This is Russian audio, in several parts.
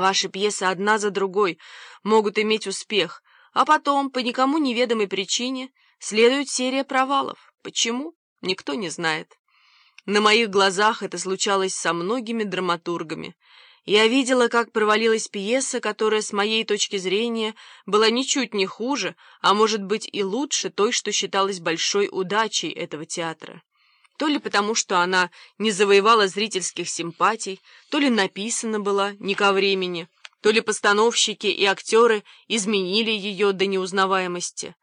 Ваши пьесы одна за другой могут иметь успех, а потом, по никому неведомой причине, следует серия провалов. Почему? Никто не знает. На моих глазах это случалось со многими драматургами. Я видела, как провалилась пьеса, которая, с моей точки зрения, была ничуть не хуже, а может быть и лучше той, что считалась большой удачей этого театра. То ли потому, что она не завоевала зрительских симпатий, то ли написана была не ко времени, то ли постановщики и актеры изменили ее до неузнаваемости.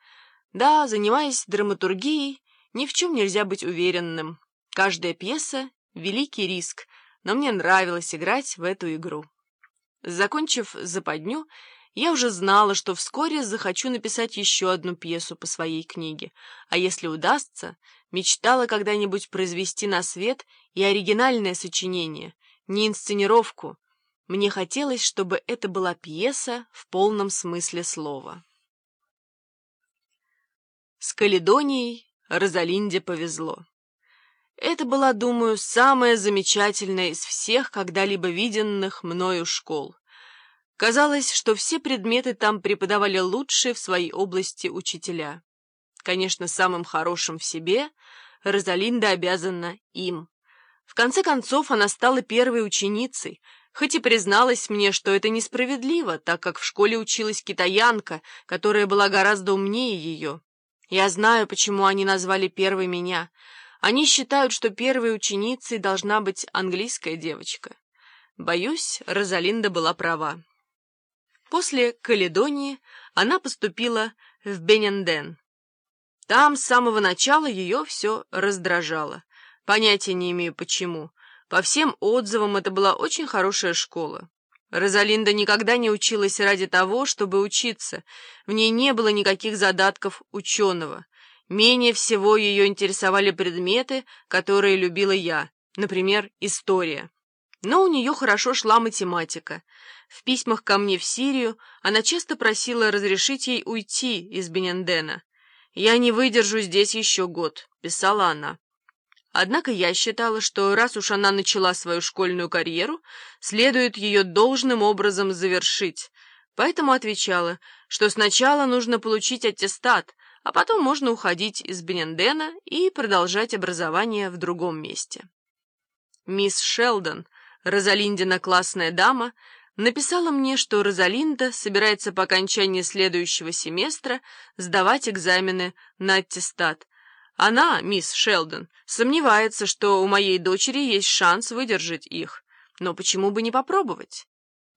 Да, занимаясь драматургией, ни в чем нельзя быть уверенным. Каждая пьеса — великий риск, но мне нравилось играть в эту игру. Закончив западню, я уже знала, что вскоре захочу написать еще одну пьесу по своей книге, а если удастся, мечтала когда-нибудь произвести на свет и оригинальное сочинение, не инсценировку. Мне хотелось, чтобы это была пьеса в полном смысле слова. С Каледонией Розалинде повезло. Это была, думаю, самая замечательная из всех когда-либо виденных мною школ. Казалось, что все предметы там преподавали лучшие в своей области учителя. Конечно, самым хорошим в себе Розалинда обязана им. В конце концов, она стала первой ученицей, хоть и призналась мне, что это несправедливо, так как в школе училась китаянка, которая была гораздо умнее ее. Я знаю, почему они назвали первой меня. Они считают, что первой ученицей должна быть английская девочка. Боюсь, Розалинда была права. После Каледонии она поступила в Бененден. Там с самого начала ее все раздражало. Понятия не имею почему. По всем отзывам это была очень хорошая школа. Розалинда никогда не училась ради того, чтобы учиться. В ней не было никаких задатков ученого. Менее всего ее интересовали предметы, которые любила я, например, история. Но у нее хорошо шла математика. В письмах ко мне в Сирию она часто просила разрешить ей уйти из Бенендена. «Я не выдержу здесь еще год», — писала она. Однако я считала, что раз уж она начала свою школьную карьеру, следует ее должным образом завершить, поэтому отвечала, что сначала нужно получить аттестат, а потом можно уходить из Бенендена и продолжать образование в другом месте. Мисс Шелдон, Розалиндина классная дама, написала мне, что Розалинда собирается по окончании следующего семестра сдавать экзамены на аттестат. Она, мисс Шелдон, сомневается, что у моей дочери есть шанс выдержать их. Но почему бы не попробовать?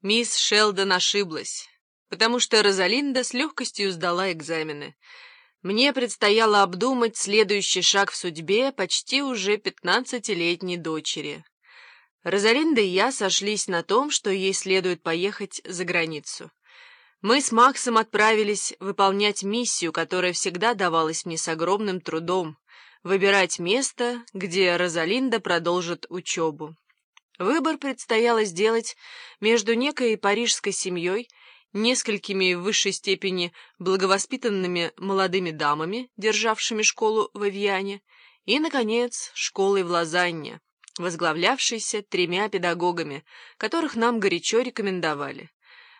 Мисс Шелдон ошиблась, потому что Розалинда с легкостью сдала экзамены. Мне предстояло обдумать следующий шаг в судьбе почти уже пятнадцатилетней дочери. Розалинда и я сошлись на том, что ей следует поехать за границу. Мы с Максом отправились выполнять миссию, которая всегда давалась мне с огромным трудом — выбирать место, где Розалинда продолжит учебу. Выбор предстояло сделать между некой парижской семьей, несколькими в высшей степени благовоспитанными молодыми дамами, державшими школу в Авиане, и, наконец, школой в Лозанне возглавлявшийся тремя педагогами, которых нам горячо рекомендовали.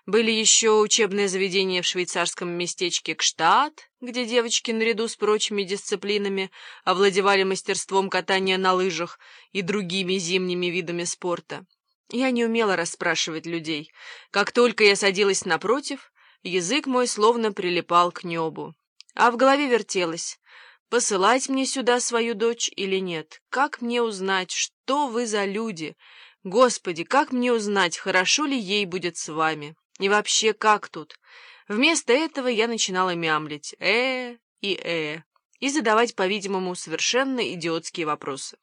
Были еще учебные заведения в швейцарском местечке Кштадт, где девочки наряду с прочими дисциплинами овладевали мастерством катания на лыжах и другими зимними видами спорта. Я не умела расспрашивать людей. Как только я садилась напротив, язык мой словно прилипал к небу. А в голове вертелось — Посылать мне сюда свою дочь или нет? Как мне узнать, что вы за люди? Господи, как мне узнать, хорошо ли ей будет с вами? И вообще, как тут? Вместо этого я начинала мямлить «э» и «э» и задавать, по-видимому, совершенно идиотские вопросы.